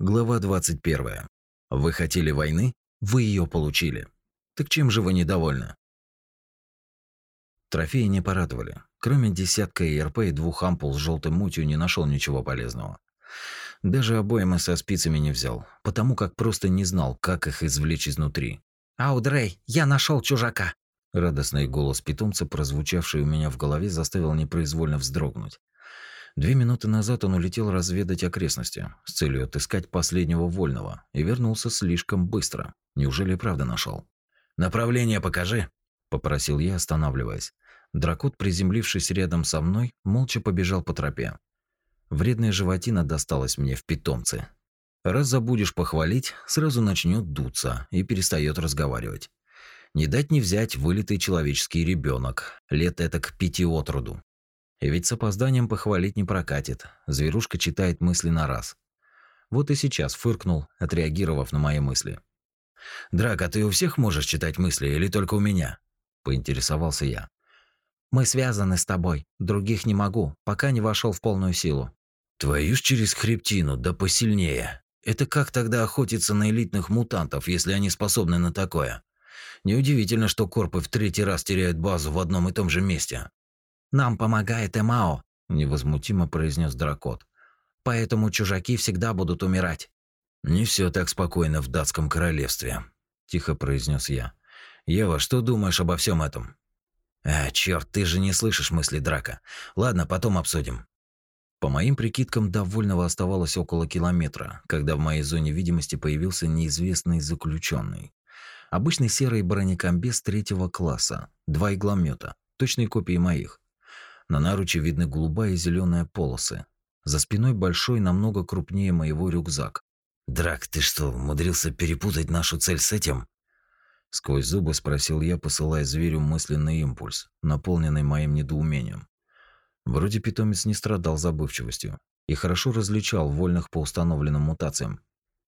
Глава 21. Вы хотели войны? Вы ее получили. Так чем же вы недовольны? Трофеи не порадовали. Кроме десятка ИРП и двух ампул с желтой мутью не нашел ничего полезного. Даже обоймы со спицами не взял, потому как просто не знал, как их извлечь изнутри. «Аудрей, я нашел чужака!» Радостный голос питомца, прозвучавший у меня в голове, заставил непроизвольно вздрогнуть. Две минуты назад он улетел разведать окрестности с целью отыскать последнего вольного и вернулся слишком быстро. Неужели правда нашел? «Направление покажи», – попросил я, останавливаясь. Дракот, приземлившись рядом со мной, молча побежал по тропе. Вредная животина досталась мне в питомце. Раз забудешь похвалить, сразу начнет дуться и перестает разговаривать. Не дать не взять вылитый человеческий ребенок, лет это к пяти от роду. И ведь с опозданием похвалить не прокатит. Зверушка читает мысли на раз. Вот и сейчас фыркнул, отреагировав на мои мысли. «Драк, а ты у всех можешь читать мысли или только у меня?» – поинтересовался я. «Мы связаны с тобой. Других не могу, пока не вошел в полную силу». «Твою ж через хребтину, да посильнее. Это как тогда охотиться на элитных мутантов, если они способны на такое? Неудивительно, что корпы в третий раз теряют базу в одном и том же месте. Нам помогает Эмао, невозмутимо произнес Дракот. Поэтому чужаки всегда будут умирать. Не все так спокойно в датском королевстве, тихо произнес я. Ева, что думаешь обо всем этом? А, черт, ты же не слышишь мысли Драка. Ладно, потом обсудим. По моим прикидкам, до Вольного оставалось около километра, когда в моей зоне видимости появился неизвестный заключенный. Обычный серый бронекомбез третьего класса, два игломета, точные копии моих. На наруче видны голубая и зеленая полосы. За спиной большой, намного крупнее моего рюкзак. «Драк, ты что, умудрился перепутать нашу цель с этим?» Сквозь зубы спросил я, посылая зверю мысленный импульс, наполненный моим недоумением. Вроде питомец не страдал забывчивостью и хорошо различал вольных по установленным мутациям.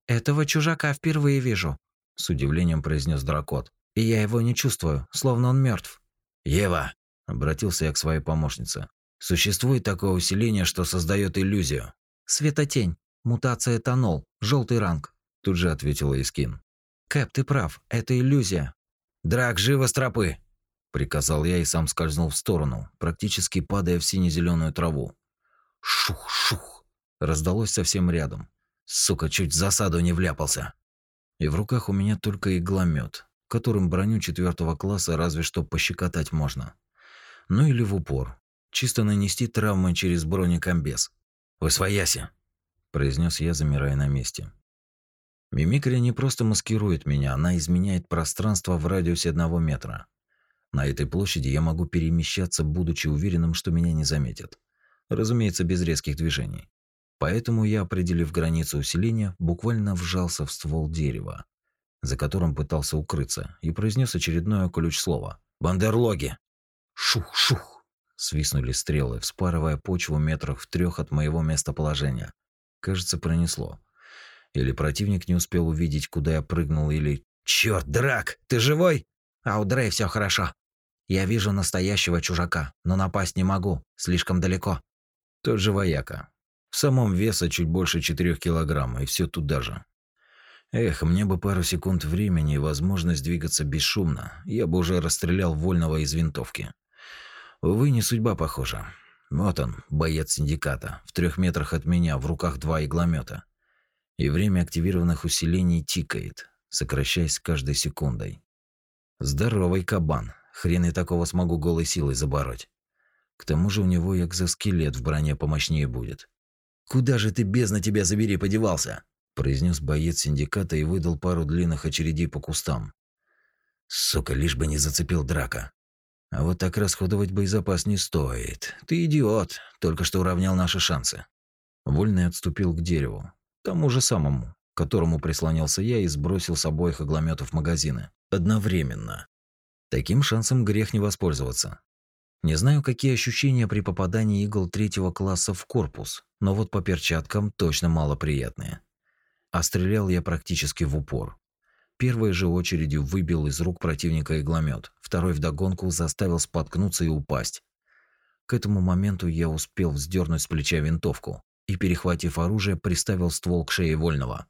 «Этого чужака впервые вижу», – с удивлением произнес Дракот. «И я его не чувствую, словно он мертв. «Ева, Обратился я к своей помощнице. Существует такое усиление, что создает иллюзию. Светотень. Мутация этанол. Желтый ранг. Тут же ответила Искин. Кэп, ты прав. Это иллюзия. Драк, живо с тропы! Приказал я и сам скользнул в сторону, практически падая в сине-зеленую траву. Шух-шух! Раздалось совсем рядом. Сука, чуть в засаду не вляпался. И в руках у меня только игломет, которым броню четвертого класса разве что пощекотать можно ну или в упор. Чисто нанести травмы через бронекомбез. «Восвояси!» – произнес я, замирая на месте. Мимикрия не просто маскирует меня, она изменяет пространство в радиусе одного метра. На этой площади я могу перемещаться, будучи уверенным, что меня не заметят. Разумеется, без резких движений. Поэтому я, определив границу усиления, буквально вжался в ствол дерева, за которым пытался укрыться, и произнес очередное ключ-слово. «Бандерлоги!» Шух-шух! Свистнули стрелы, вспарывая почву метрах в трех от моего местоположения. Кажется, пронесло. Или противник не успел увидеть, куда я прыгнул, или... Черт, Драк, ты живой? А у Дрей все хорошо. Я вижу настоящего чужака, но напасть не могу, слишком далеко. Тот же вояка. В самом веса чуть больше четырех килограмм, и все туда же. Эх, мне бы пару секунд времени и возможность двигаться бесшумно, я бы уже расстрелял вольного из винтовки. Увы, не судьба, похожа. Вот он, боец синдиката, в трех метрах от меня, в руках два игломета. И время активированных усилений тикает, сокращаясь каждой секундой. Здоровый кабан. Хрен и такого смогу голой силой забороть. К тому же у него экзоскелет в броне помощнее будет. «Куда же ты, бездна тебя забери, подевался?» произнес боец синдиката и выдал пару длинных очередей по кустам. Сука, лишь бы не зацепил драка. А вот так расходовать боезапас не стоит. Ты идиот, только что уравнял наши шансы. Вольный отступил к дереву, тому же самому, к которому прислонился я и сбросил с обоих оглометов магазины. Одновременно. Таким шансом грех не воспользоваться. Не знаю, какие ощущения при попадании игл третьего класса в корпус, но вот по перчаткам точно малоприятные. А стрелял я практически в упор. Первой же очередью выбил из рук противника игломет, второй вдогонку заставил споткнуться и упасть. К этому моменту я успел вздернуть с плеча винтовку, и, перехватив оружие, приставил ствол к шее Вольного.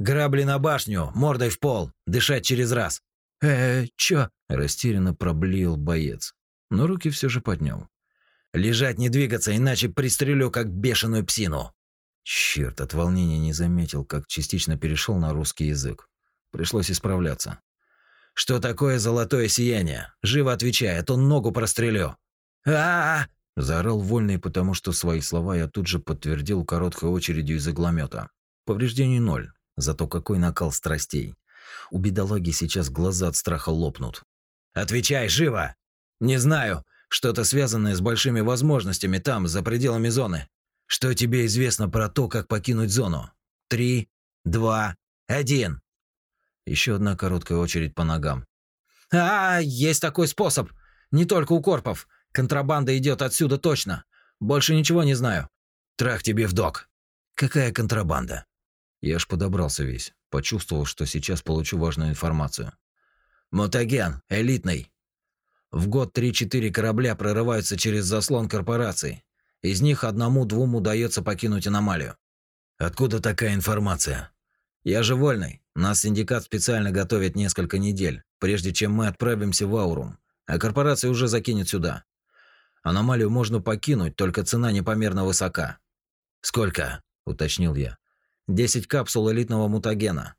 «Грабли на башню, мордой в пол, дышать через раз!» «Э, чё?» – растерянно проблеял боец, но руки все же поднял. «Лежать, не двигаться, иначе пристрелю, как бешеную псину!» Черт, от волнения не заметил, как частично перешел на русский язык. Пришлось исправляться. «Что такое золотое сияние? Живо отвечай, а то ногу прострелю!» а, -а, -а Заорал вольный, потому что свои слова я тут же подтвердил короткой очередью из игломета. Повреждений ноль, зато какой накал страстей. У бедолаги сейчас глаза от страха лопнут. «Отвечай, живо!» «Не знаю. Что-то связанное с большими возможностями там, за пределами зоны. Что тебе известно про то, как покинуть зону? Три, два, один!» Еще одна короткая очередь по ногам. «А, есть такой способ! Не только у корпов. Контрабанда идет отсюда точно. Больше ничего не знаю. Трах тебе в док. Какая контрабанда? Я аж подобрался весь, почувствовал, что сейчас получу важную информацию. Мутаген, элитный. В год 3-4 корабля прорываются через заслон корпораций. Из них одному-двум удается покинуть аномалию. Откуда такая информация? Я же вольный. Нас синдикат специально готовит несколько недель, прежде чем мы отправимся в Аурум, а корпорация уже закинет сюда. Аномалию можно покинуть, только цена непомерно высока. Сколько? уточнил я. Десять капсул элитного мутагена.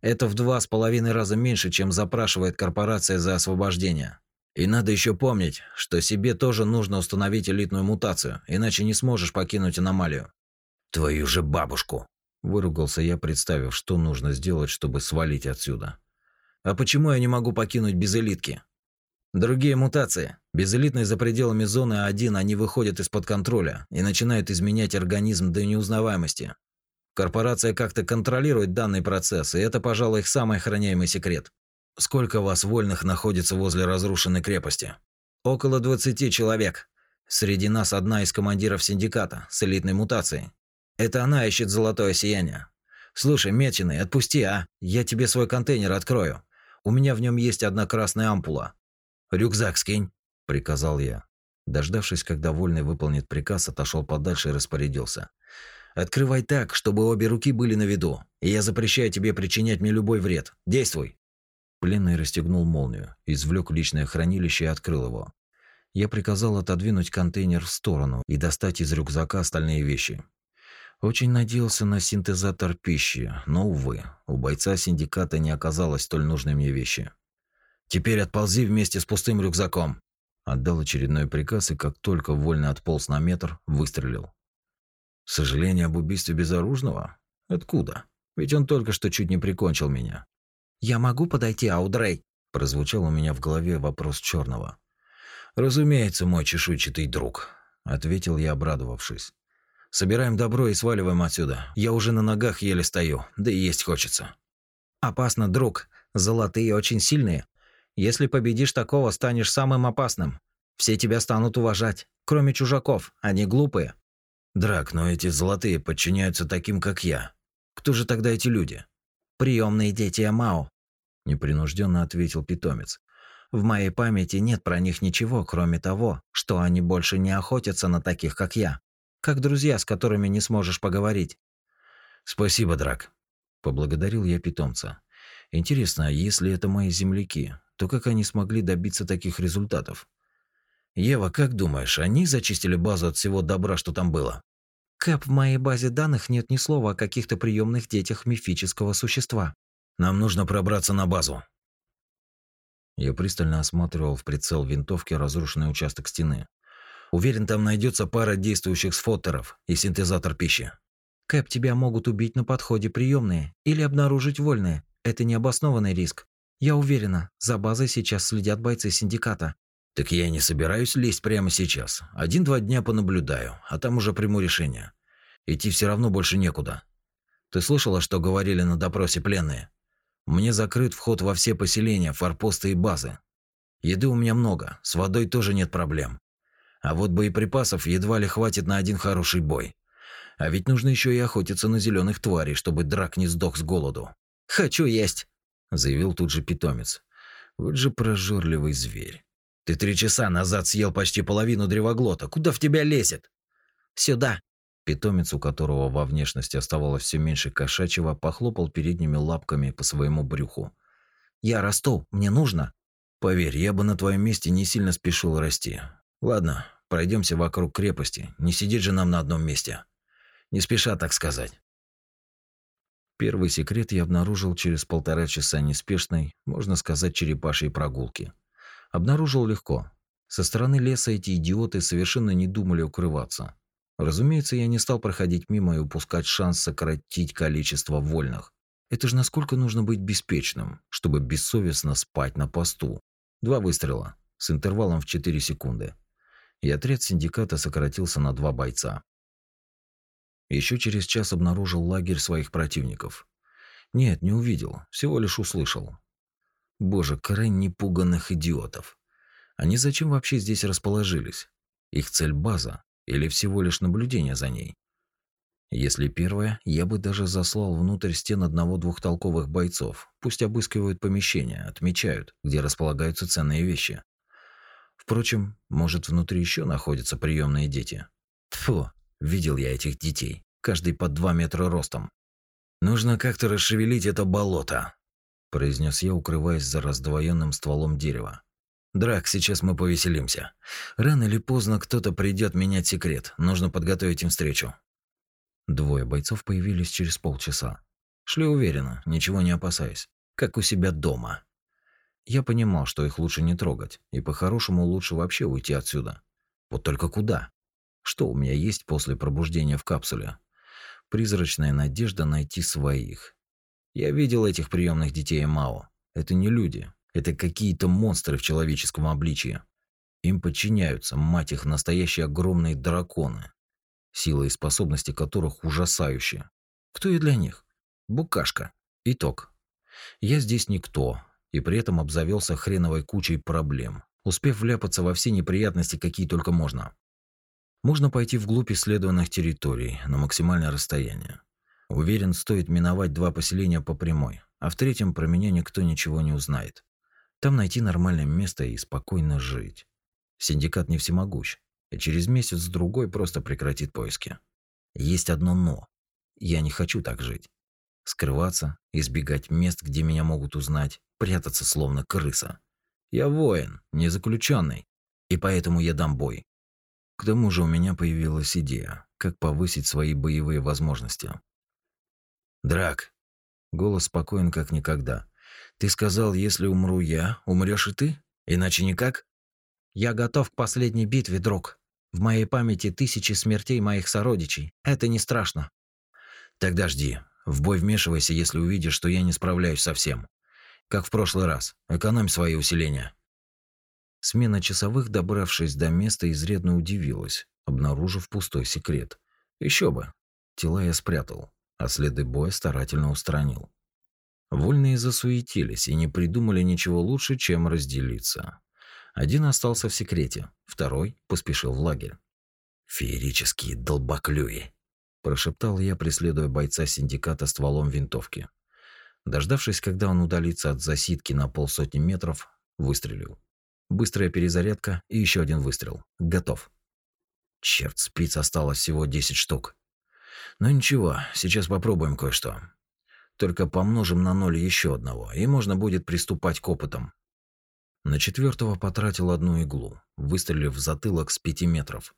Это в два с половиной раза меньше, чем запрашивает корпорация за освобождение. И надо еще помнить, что себе тоже нужно установить элитную мутацию, иначе не сможешь покинуть аномалию. Твою же бабушку, выругался я, представив, что нужно сделать, чтобы свалить отсюда. А почему я не могу покинуть без элитки? Другие мутации. Безэлитные за пределами зоны 1 они выходят из-под контроля и начинают изменять организм до неузнаваемости. Корпорация как-то контролирует данный процесс, и это, пожалуй, их самый охраняемый секрет. Сколько вас вольных находится возле разрушенной крепости? Около 20 человек. Среди нас одна из командиров синдиката с элитной мутацией. Это она ищет золотое сияние. Слушай, Метиный, отпусти, а? Я тебе свой контейнер открою. У меня в нем есть одна красная ампула. «Рюкзак скинь», – приказал я. Дождавшись, когда Вольный выполнит приказ, отошел подальше и распорядился. «Открывай так, чтобы обе руки были на виду, и я запрещаю тебе причинять мне любой вред. Действуй!» Пленный расстегнул молнию, извлек личное хранилище и открыл его. Я приказал отодвинуть контейнер в сторону и достать из рюкзака остальные вещи. Очень надеялся на синтезатор пищи, но, увы, у бойца синдиката не оказалось столь нужной мне вещи. Теперь отползи вместе с пустым рюкзаком. Отдал очередной приказ и как только вольно отполз на метр, выстрелил. Сожаление об убийстве безоружного? Откуда? Ведь он только что чуть не прикончил меня. Я могу подойти, Аудрей? Прозвучал у меня в голове вопрос черного. Разумеется, мой чешуйчатый друг, ответил я, обрадовавшись. Собираем добро и сваливаем отсюда. Я уже на ногах еле стою, да и есть хочется. Опасно, друг. Золотые очень сильные. Если победишь такого, станешь самым опасным. Все тебя станут уважать, кроме чужаков, они глупые. Драк, но эти золотые подчиняются таким, как я. Кто же тогда эти люди? Приемные дети Амао, непринужденно ответил питомец. В моей памяти нет про них ничего, кроме того, что они больше не охотятся на таких, как я. Как друзья, с которыми не сможешь поговорить. Спасибо, Драк. Поблагодарил я питомца. Интересно, а если это мои земляки, то как они смогли добиться таких результатов? Ева, как думаешь, они зачистили базу от всего добра, что там было? Кэп, в моей базе данных нет ни слова о каких-то приемных детях мифического существа. Нам нужно пробраться на базу. Я пристально осматривал в прицел винтовки разрушенный участок стены. Уверен, там найдется пара действующих сфоттеров и синтезатор пищи. Кэп, тебя могут убить на подходе приемные или обнаружить вольные. Это необоснованный риск. Я уверена, за базой сейчас следят бойцы синдиката. Так я не собираюсь лезть прямо сейчас. Один-два дня понаблюдаю, а там уже приму решение. Идти все равно больше некуда. Ты слышала, что говорили на допросе пленные? Мне закрыт вход во все поселения, форпосты и базы. Еды у меня много, с водой тоже нет проблем. А вот боеприпасов едва ли хватит на один хороший бой. А ведь нужно еще и охотиться на зеленых тварей, чтобы драк не сдох с голоду. Хочу есть заявил тут же питомец. Вот же прожорливый зверь. Ты три часа назад съел почти половину древоглота. Куда в тебя лезет? Сюда. Питомец, у которого во внешности оставалось все меньше кошачьего, похлопал передними лапками по своему брюху. «Я расту, мне нужно!» «Поверь, я бы на твоем месте не сильно спешил расти. Ладно, пройдемся вокруг крепости, не сидеть же нам на одном месте. Не спеша, так сказать». Первый секрет я обнаружил через полтора часа неспешной, можно сказать, черепашьей прогулки. Обнаружил легко. Со стороны леса эти идиоты совершенно не думали укрываться. Разумеется, я не стал проходить мимо и упускать шанс сократить количество вольных. Это же насколько нужно быть беспечным, чтобы бессовестно спать на посту. Два выстрела с интервалом в 4 секунды. И отряд синдиката сократился на два бойца. Еще через час обнаружил лагерь своих противников. Нет, не увидел, всего лишь услышал. Боже, крайне пуганных идиотов. Они зачем вообще здесь расположились? Их цель база или всего лишь наблюдение за ней? Если первое, я бы даже заслал внутрь стен одного-двух толковых бойцов. Пусть обыскивают помещения, отмечают, где располагаются ценные вещи. Впрочем, может, внутри еще находятся приемные дети. Тфу, видел я этих детей, каждый под два метра ростом. Нужно как-то расшевелить это болото, произнес я, укрываясь за раздвоенным стволом дерева. Драк, сейчас мы повеселимся. Рано или поздно кто-то придет менять секрет. Нужно подготовить им встречу. Двое бойцов появились через полчаса. Шли уверенно, ничего не опасаясь, как у себя дома. Я понимал, что их лучше не трогать, и по-хорошему лучше вообще уйти отсюда. Вот только куда? Что у меня есть после пробуждения в капсуле? Призрачная надежда найти своих. Я видел этих приемных детей Мао. Это не люди, это какие-то монстры в человеческом обличии. Им подчиняются, мать их, настоящие огромные драконы, сила и способности которых ужасающие. Кто я для них? Букашка. Итог. Я здесь никто, и при этом обзавелся хреновой кучей проблем, успев вляпаться во все неприятности, какие только можно. Можно пойти вглубь исследованных территорий на максимальное расстояние. Уверен, стоит миновать два поселения по прямой, а в третьем про меня никто ничего не узнает. Там найти нормальное место и спокойно жить. Синдикат не всемогущ, и через месяц-другой просто прекратит поиски. Есть одно «но». Я не хочу так жить. Скрываться, избегать мест, где меня могут узнать, прятаться словно крыса. Я воин, не заключенный, и поэтому я дам бой. К тому же у меня появилась идея, как повысить свои боевые возможности. Драк. Голос спокоен как никогда. Ты сказал, если умру я, умрешь и ты? Иначе никак? Я готов к последней битве, друг. В моей памяти тысячи смертей моих сородичей. Это не страшно. Тогда жди. В бой вмешивайся, если увидишь, что я не справляюсь совсем. Как в прошлый раз. Экономь свои усиления. Смена часовых, добравшись до места, изрядно удивилась, обнаружив пустой секрет. Еще бы. Тела я спрятал, а следы боя старательно устранил. Вольные засуетились и не придумали ничего лучше, чем разделиться. Один остался в секрете, второй поспешил в лагерь. «Феерические долбоклюи!» – прошептал я, преследуя бойца синдиката стволом винтовки. Дождавшись, когда он удалится от засидки на полсотни метров, выстрелил. Быстрая перезарядка и еще один выстрел. Готов. Черт, спиц осталось всего 10 штук. Ну ничего, сейчас попробуем кое-что. Только помножим на ноль еще одного, и можно будет приступать к опытам. На четвертого потратил одну иглу, выстрелив в затылок с пяти метров.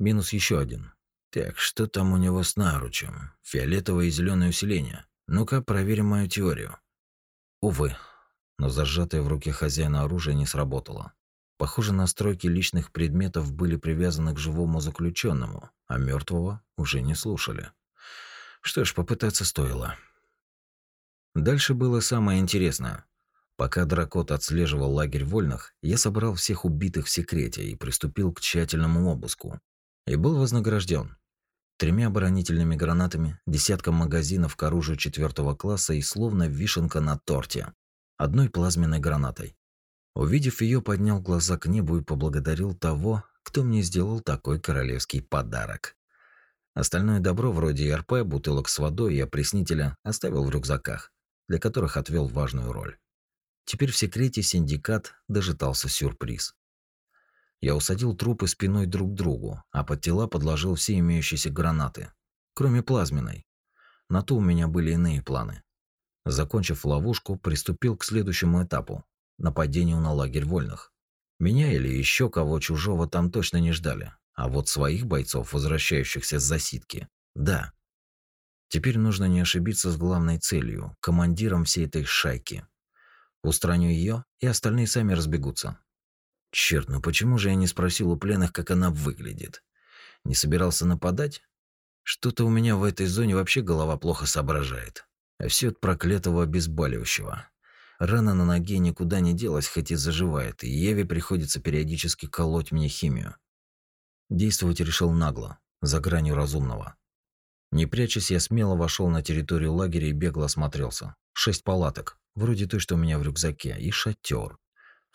Минус еще один. Так, что там у него с наручем? Фиолетовое и зеленое усиление. Ну-ка, проверим мою теорию. Увы, но зажатое в руке хозяина оружие не сработало. Похоже, настройки личных предметов были привязаны к живому заключенному, а мертвого уже не слушали. Что ж, попытаться стоило. Дальше было самое интересное. Пока Дракот отслеживал лагерь вольных, я собрал всех убитых в секрете и приступил к тщательному обыску. И был вознагражден тремя оборонительными гранатами, десятком магазинов к оружию четвертого класса и словно вишенка на торте, одной плазменной гранатой. Увидев ее, поднял глаза к небу и поблагодарил того, кто мне сделал такой королевский подарок. Остальное добро, вроде РП, бутылок с водой и опреснителя, оставил в рюкзаках, для которых отвел важную роль. Теперь в секрете синдикат дожидался сюрприз. Я усадил трупы спиной друг к другу, а под тела подложил все имеющиеся гранаты, кроме плазменной. На то у меня были иные планы. Закончив ловушку, приступил к следующему этапу – нападению на лагерь вольных. Меня или еще кого чужого там точно не ждали, а вот своих бойцов, возвращающихся с засидки – да. Теперь нужно не ошибиться с главной целью – командиром всей этой шайки. Устраню ее, и остальные сами разбегутся. Черт, ну почему же я не спросил у пленных, как она выглядит? Не собирался нападать? Что-то у меня в этой зоне вообще голова плохо соображает. А все от проклятого обезболивающего. Рана на ноге никуда не делась, хоть и заживает, и Еве приходится периодически колоть мне химию. Действовать решил нагло, за гранью разумного. Не прячась, я смело вошел на территорию лагеря и бегло осмотрелся. Шесть палаток, вроде той, что у меня в рюкзаке, и шатер,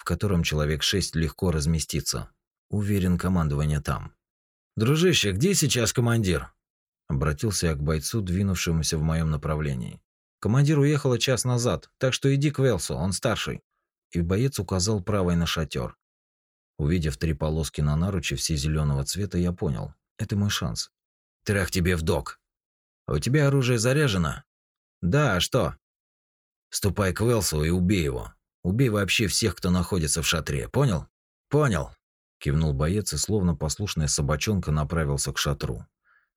в котором человек шесть легко разместится. Уверен, командование там. «Дружище, где сейчас командир?» Обратился я к бойцу, двинувшемуся в моем направлении. Командир уехал час назад, так что иди к Велсу, он старший. И боец указал правой на шатер. Увидев три полоски на наруче все зеленого цвета, я понял. Это мой шанс. Трах тебе в док. А у тебя оружие заряжено? Да, а что? Ступай к Велсу и убей его. Убей вообще всех, кто находится в шатре, понял? Понял. Кивнул боец и словно послушная собачонка направился к шатру.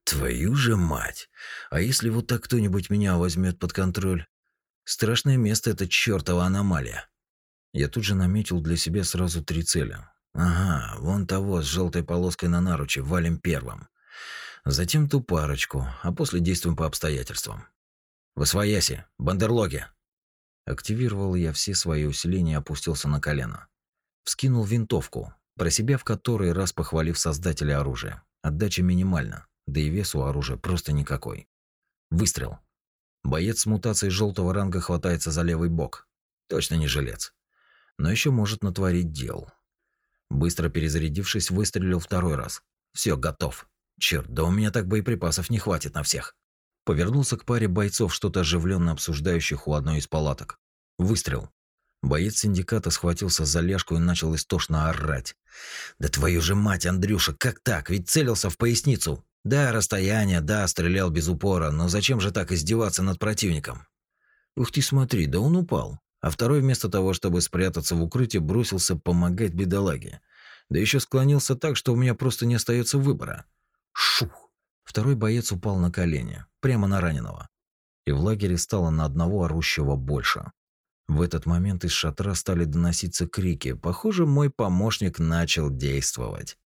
Твою же мать! А если вот так кто-нибудь меня возьмет под контроль? Страшное место это чертова аномалия. Я тут же наметил для себя сразу три цели. Ага, вон того с желтой полоской на наруче валим первым. Затем ту парочку, а после действуем по обстоятельствам. Восвояси, бандерлоги. Активировал я все свои усиления и опустился на колено. Вскинул винтовку, про себя в который раз похвалив создателя оружия. Отдача минимальна да и вес у оружия просто никакой. Выстрел. Боец с мутацией желтого ранга хватается за левый бок. Точно не жилец. Но еще может натворить дел. Быстро перезарядившись, выстрелил второй раз. Все, готов. Черт, да у меня так боеприпасов не хватит на всех. Повернулся к паре бойцов, что-то оживленно обсуждающих у одной из палаток. Выстрел. Боец синдиката схватился за ляжку и начал истошно орать. «Да твою же мать, Андрюша, как так? Ведь целился в поясницу!» Да, расстояние, да, стрелял без упора, но зачем же так издеваться над противником? Ух ты, смотри, да он упал. А второй вместо того, чтобы спрятаться в укрытие, бросился помогать бедолаге. Да еще склонился так, что у меня просто не остается выбора. Шух! Второй боец упал на колени, прямо на раненого. И в лагере стало на одного орущего больше. В этот момент из шатра стали доноситься крики. Похоже, мой помощник начал действовать.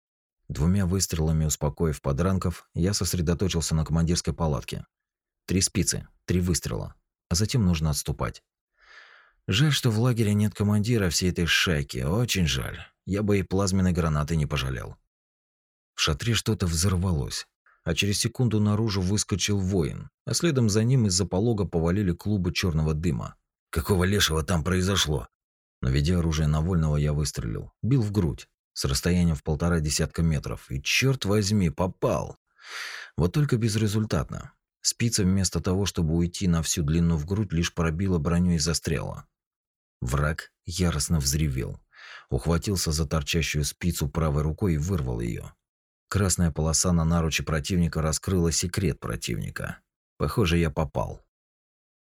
Двумя выстрелами успокоив подранков, я сосредоточился на командирской палатке. Три спицы, три выстрела, а затем нужно отступать. Жаль, что в лагере нет командира всей этой шайки, очень жаль. Я бы и плазменной гранаты не пожалел. В шатре что-то взорвалось, а через секунду наружу выскочил воин, а следом за ним из-за полога повалили клубы черного дыма. Какого лешего там произошло? Наведя оружие на вольного, я выстрелил. Бил в грудь с расстоянием в полтора десятка метров. И черт возьми, попал. Вот только безрезультатно. Спица вместо того, чтобы уйти на всю длину в грудь, лишь пробила броню и застряла. Враг яростно взревел. Ухватился за торчащую спицу правой рукой и вырвал ее. Красная полоса на наруче противника раскрыла секрет противника. Похоже, я попал.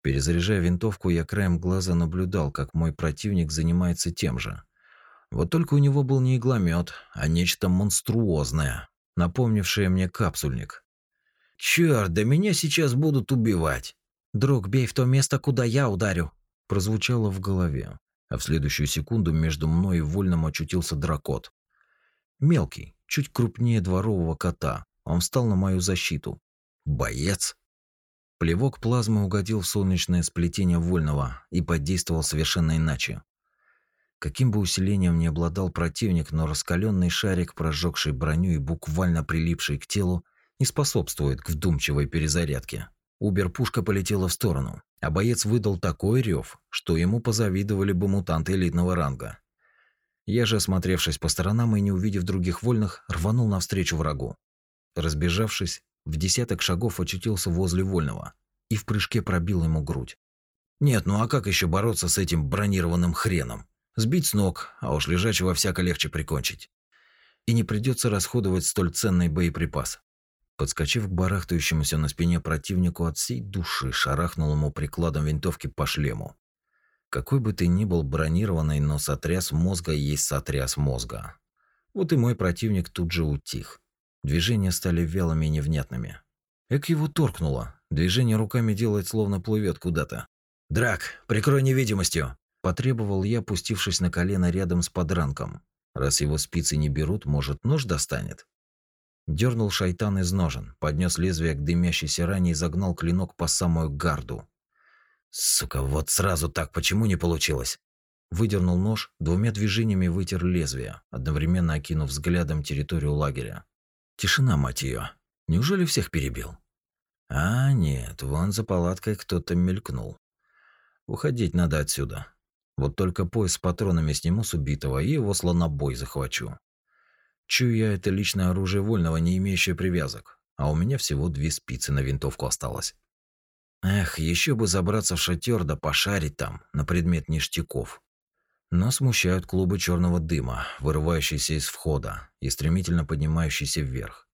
Перезаряжая винтовку, я краем глаза наблюдал, как мой противник занимается тем же. Вот только у него был не игломет, а нечто монструозное, напомнившее мне капсульник. «Чёрт, да меня сейчас будут убивать!» «Друг, бей в то место, куда я ударю!» прозвучало в голове, а в следующую секунду между мной и вольным очутился дракот. Мелкий, чуть крупнее дворового кота, он встал на мою защиту. Боец! Плевок плазмы угодил в солнечное сплетение вольного и подействовал совершенно иначе. Каким бы усилением ни обладал противник, но раскаленный шарик, прожегший броню и буквально прилипший к телу, не способствует к вдумчивой перезарядке. Убер-пушка полетела в сторону, а боец выдал такой рев, что ему позавидовали бы мутанты элитного ранга. Я же, осмотревшись по сторонам и не увидев других вольных, рванул навстречу врагу. Разбежавшись, в десяток шагов очутился возле вольного и в прыжке пробил ему грудь. Нет, ну а как еще бороться с этим бронированным хреном? Сбить с ног, а уж лежачего всяко легче прикончить. и не придется расходовать столь ценный боеприпас. Подскочив к барахтающемуся на спине противнику от всей души, шарахнул ему прикладом винтовки по шлему. Какой бы ты ни был бронированный, но сотряс мозга есть сотряс мозга. Вот и мой противник тут же утих. Движения стали вялыми и невнятными. Эк его торкнуло. Движение руками делает, словно плывет куда-то. «Драк, прикрой невидимостью!» Потребовал я, пустившись на колено рядом с подранком. Раз его спицы не берут, может, нож достанет? Дернул шайтан из ножен, поднес лезвие к дымящейся ране и загнал клинок по самую гарду. Сука, вот сразу так почему не получилось? Выдернул нож, двумя движениями вытер лезвие, одновременно окинув взглядом территорию лагеря. Тишина, мать ее. Неужели всех перебил? А, нет, вон за палаткой кто-то мелькнул. Уходить надо отсюда. Вот только пояс с патронами сниму с убитого и его слонобой захвачу. Чую я это личное оружие вольного, не имеющее привязок, а у меня всего две спицы на винтовку осталось. Эх, еще бы забраться в шатер да пошарить там на предмет ништяков. Но смущают клубы черного дыма, вырывающиеся из входа и стремительно поднимающиеся вверх.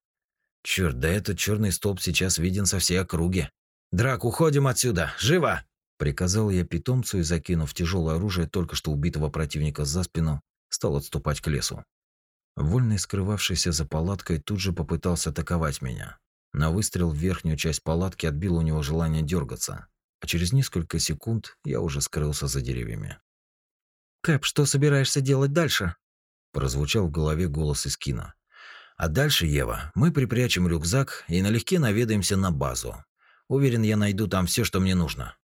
Черт, да этот черный столб сейчас виден со всей округи. Драк, уходим отсюда, живо! Приказал я питомцу и, закинув тяжелое оружие только что убитого противника за спину, стал отступать к лесу. Вольный, скрывавшийся за палаткой, тут же попытался атаковать меня. На выстрел в верхнюю часть палатки отбил у него желание дергаться, а через несколько секунд я уже скрылся за деревьями. «Кэп, что собираешься делать дальше?» прозвучал в голове голос из кино. «А дальше, Ева, мы припрячем рюкзак и налегке наведаемся на базу. Уверен, я найду там все, что мне нужно.